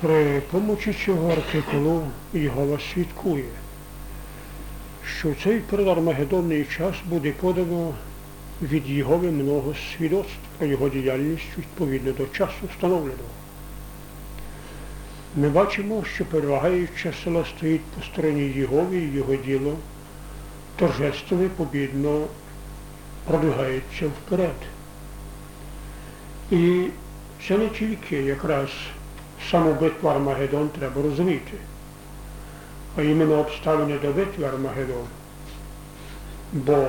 При помочі цього артикулу Єгова свідкує, що цей передармагедонний час буде подано від Єгови много свідоцтв про його діяльність відповідно до часу встановленого. Ми бачимо, що перевагаюча сила стоїть по стороні Єгови і його діло торжественно і побідно продвигається вперед. І це не тільки якраз саму битву Армагеддон треба розуміти, а іменно обставини до битви Армагеддон. Бо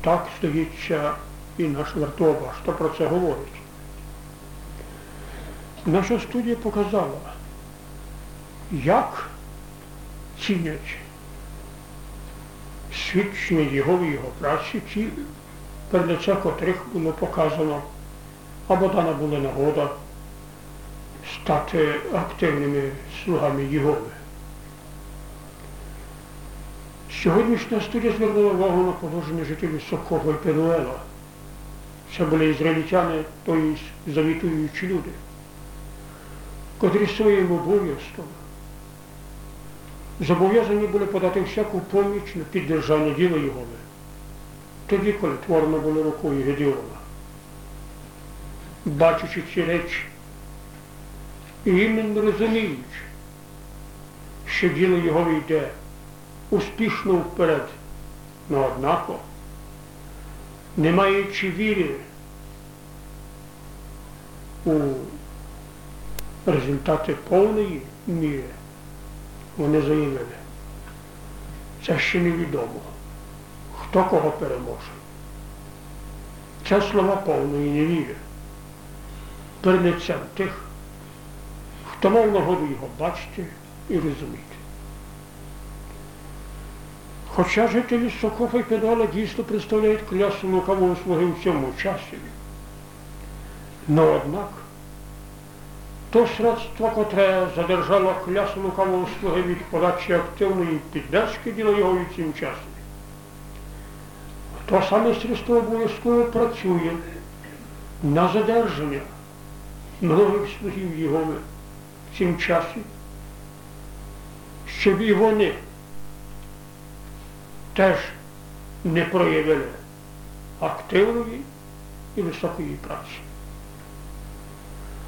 так, здається, і наш вартова, що про це говорить. Наша студія показала, як цінять свідчення його і його праці, ті, перед лице котрих було показано, або дана була нагода стати активними слугами Єгови. Сьогоднішня студія звернула увагу на положення жителів Сокого і Пенуела. Це були ізраїльтяни, тобто завітуючі люди, котрі своїм обов'язком зобов'язані були подати всяку поміч на піддержання діла Єгови. Тоді, коли творено було рукою Гедеона. Бачачи ці речі, і іменно розуміючи, що діло його йде успішно вперед, но однако, не маючи віри у результати повної міри, вони заявили, це ще невідомо, хто кого переможе. Це слова повної невіри перед лицем тих, хто мав нагоду його бачити і розуміти. Хоча жителі Сокофа і Педала дійсно представляють клясу лукавого слуги в цьому часі, но однак то средство, котре задержало клясу лукавого слуги від подачі активної піддержки діла його в цім часі, то саме средство обов'язково працює на задержання многих слугів Єгови в цім часі, щоб і вони теж не проявили активної і високої праці.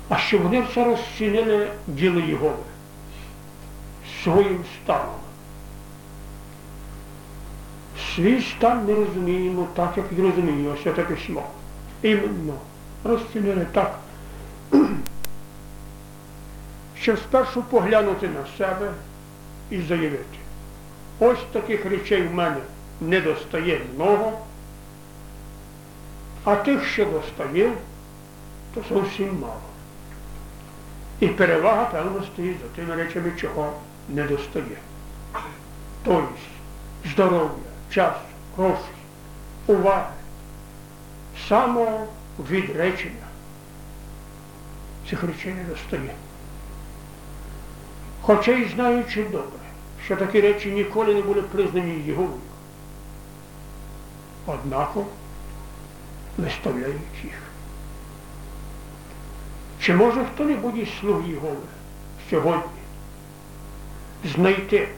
А щоб вони все розцінили діло Єгови своїм станом. Свій стан ми розуміємо так, як і розуміємо Святе Письмо. Іменно розцінили так, щоб спершу поглянути на себе і заявити. Ось таких речей в мене не достає много, а тих, що достає, то зовсім мало. І перевага, певно, стоїть за тими речами, чого не достає. Тобто здоров'я, часу, грошей, уваги, самовідречення цих речей не достає. Хоча й знаючи добре, що такі речі ніколи не були признані Єговою. Однако виставляють їх. Чи може хто-небудь із слуг Єгови сьогодні знайти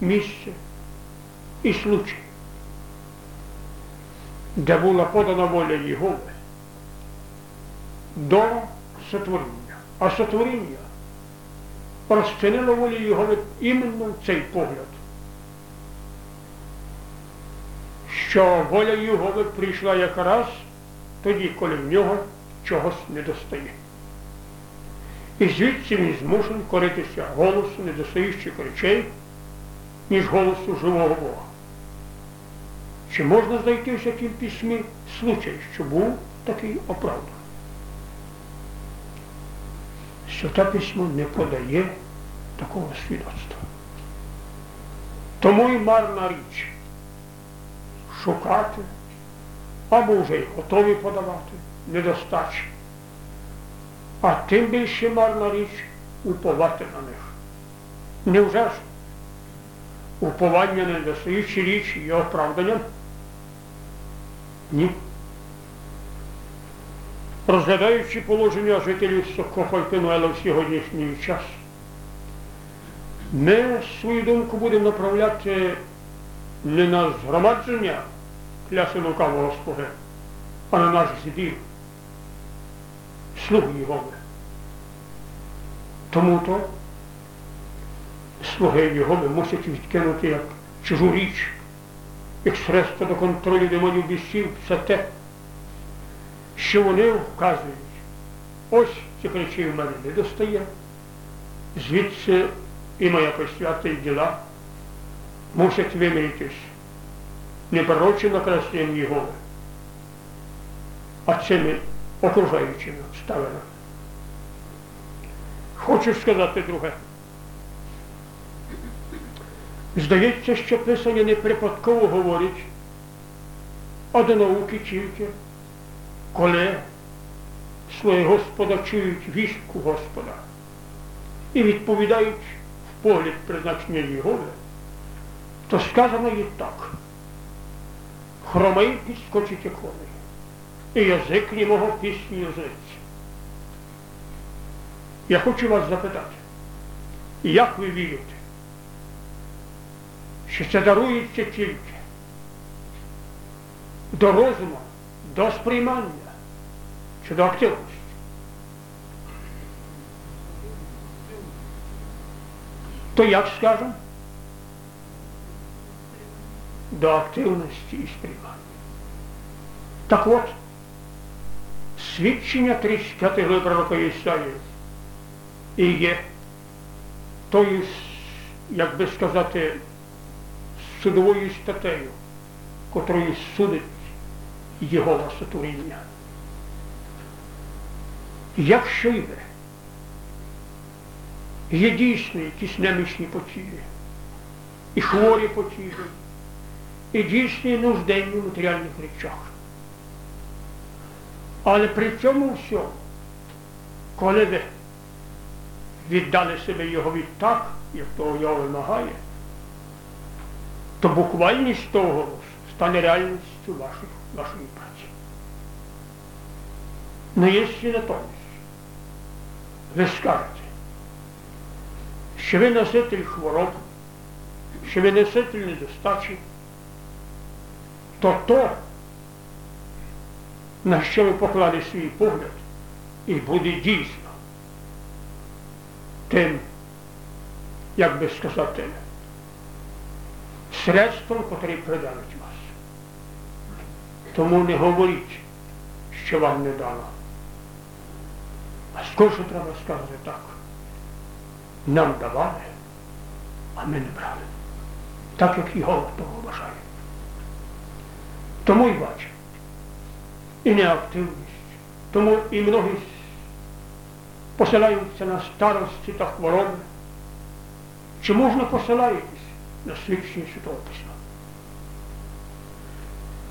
місце і случай, де була подана воля Єгови до сотворіння, а сотворіння розчинило волю його іменно цей погляд. Що воля його прийшла якраз тоді, коли в нього чогось не достає. І звідси він змушений коритися голосу недостаючих речей, ніж голосу живого Бога. Чи можна знайти в святім письмі случай, що був такий оправданий? Святе письмо не подає такого свідоцтва. Тому і марна річ шукати або вже й готові подавати недостачі. А тим більше марна річ уповати на них. Невже ж уповання на недостаючі річ є оправданням? Ні. Розглядаючи положення жителів Сокоха в сьогоднішній час, ми свою думку будемо направляти не на згромадження кляси лукавого Господа, а на наш збір, слуги Його. Тому то слуги Його мусять відкинути як чужу річ, як средство до контролю демонів бісів, все те, що вони вказують. Ось ці речей в мене не достає. Звідси і моя посвята і діла мусять виміритись непорочим накрасінням Його, а цими окружаючими обставинами. Хочу сказати друге. Здається, що Писання не припадково говорить, а до науки тільки, коли своє Господа чують вістку Господа і відповідають в погляд призначення Його, то сказано і так. Хромий підскочить коней, і язик німого пісні язиці. Я хочу вас запитати, як ви вірите, що це дарується тільки до розуму, до сприймання чи до активності? То як скажемо? До активності і сприймання. Так от, свідчення 35 глави пророка Ісаїв і є тою, як би сказати, судовою статтею, котрою судить його сотворіння. Якщо йде, є дійсно якісь немічні потіги, і хворі потіги, і дійсні нужденні в матеріальних речах. Але при цьому всьому, коли ви віддали себе його відтак, як того його вимагає, то буквальність того стане реальністю ваших, вашої праці. Ну якщо натомість ви скажете, що ви носитель хвороб, що ви носитель недостачі, то то, на що ви поклали свій погляд, і буде дійсно тим, як би сказати, средством, котрий придавить вас. Тому не говоріть, що вам не дано. Скорше треба сказати так. Нам давали, а ми не брали. Так як його того бажає. Тому й бачимо. І неактивність. Тому і многі посилаються на старості та хвороби. Чи можна посилаєтесь на свідчення Святого Письма?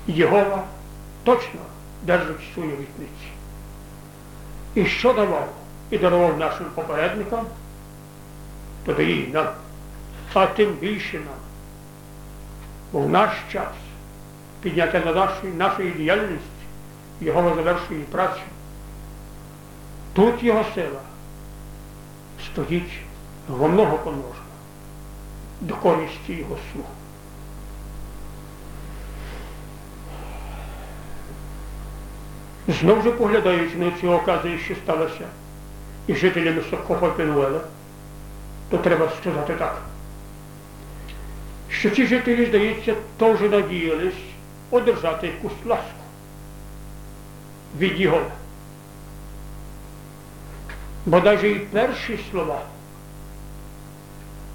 Єгова точно держить свої вітниці. І що давав? І дарував нашим попередникам, то дає нам, а тим більше нам. Бо в наш час підняття на нашої, нашої діяльності, його завершує працю. Тут його сила стоїть во много помножена до користі його слух. Знов же поглядаючи на цю оказію, що сталося із жителями Сокопа Пенуела, то треба сказати так, що ці жителі, здається, теж надіялись одержати якусь ласку від його. Бо навіть і перші слова,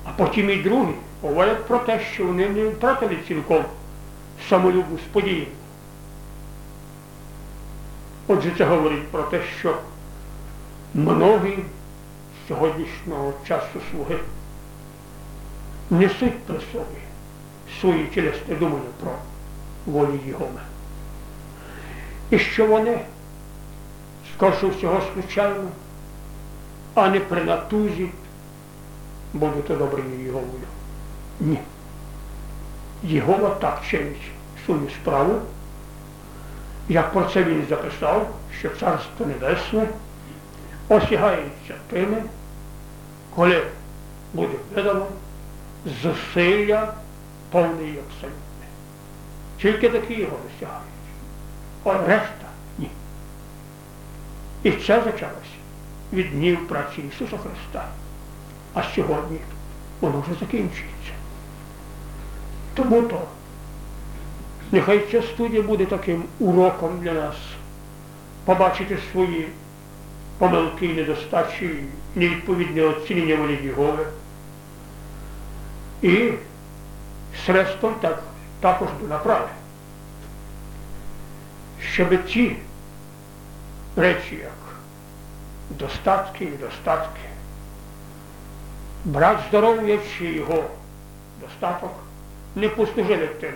а потім і другі говорять про те, що вони не втратили цілком самолюбну сподію. Отже, це говорить про те, що многі сьогоднішнього часу слуги несуть при собі свої тілесні думання про волю Єгови. І що вони, скорше всього, случайно, а не при натузі будуть одобрені Єговою. Ні. Єгова так чинить свою справу, як про це він записав, що Царство Небесне осягається тими, коли буде видано зусилля повне і абсолютне. Тільки такі його досягають. А решта ні. І це почалося від днів праці Ісуса Христа. А сьогодні воно вже закінчується. Тому то нехай ця студія буде таким уроком для нас побачити свої помилки, недостачі, невідповідне оцінення Єгови. І средством так, також до направи. Щоб ті речі, як достатки і достатки, брат здоров'я чи його достаток не послужили тим,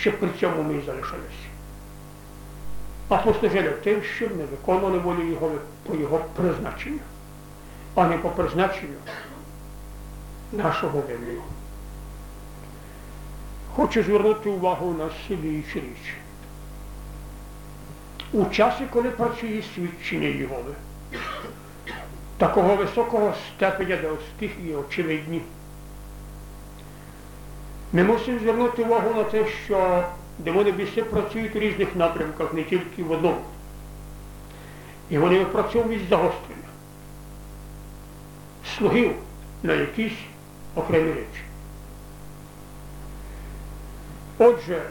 щоб при цьому ми залишилися, а послужили тим, щоб ми виконували волю його по його призначенню, а не по призначенню нашого виміру. Хочу звернути увагу на слідуючу річ. У часі, коли працює свідчення Єгови, такого високого степеня, де успіхи є очевидні, ми мусимо звернути увагу на те, що демони біси працюють у різних напрямках, не тільки в одному. І вони випрацьовують загострення. Слугів на якісь окремі речі. Отже,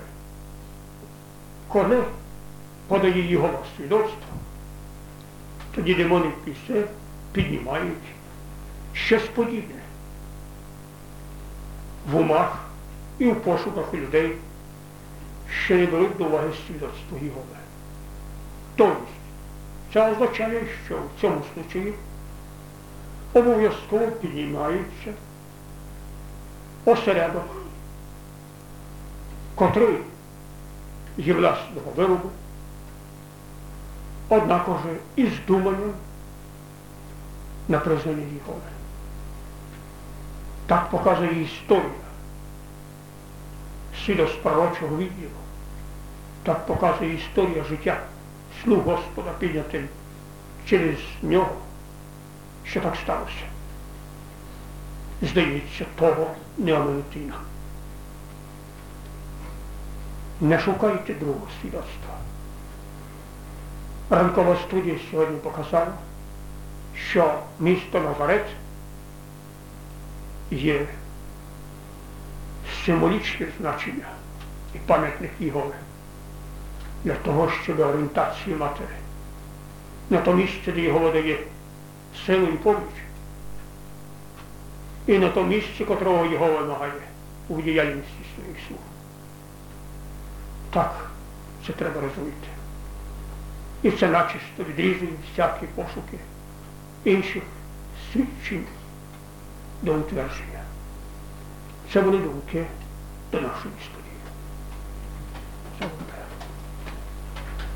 коли подає його свідоцтво, тоді демони після піднімають щось подібне в умах і в пошуках людей, що не беруть до уваги свідоцтво Єгови. Тобто, це означає, що в цьому случаї обов'язково піднімаються осередок, котрий є власного виробу, однаково із думанням на признання Єгови. Так показує історія свідоспророчого відділу. Так показує історія життя слуг Господа піднятим через нього, що так сталося. Здається, того не оминути. Не шукайте другого свідоцтва. Ранкова студія сьогодні показала, що місто Назарет є символічне значення і пам'ятник Єгови для того, щоб орієнтацію мати на то місце, де Єгова дає силу і поміч, і на то місце, котрого його вимагає у діяльності своїх слуг. Так, це треба розуміти. І це начисто відрізує всякі пошуки інших свідчень до утвердження. Це були думки до нашої історії.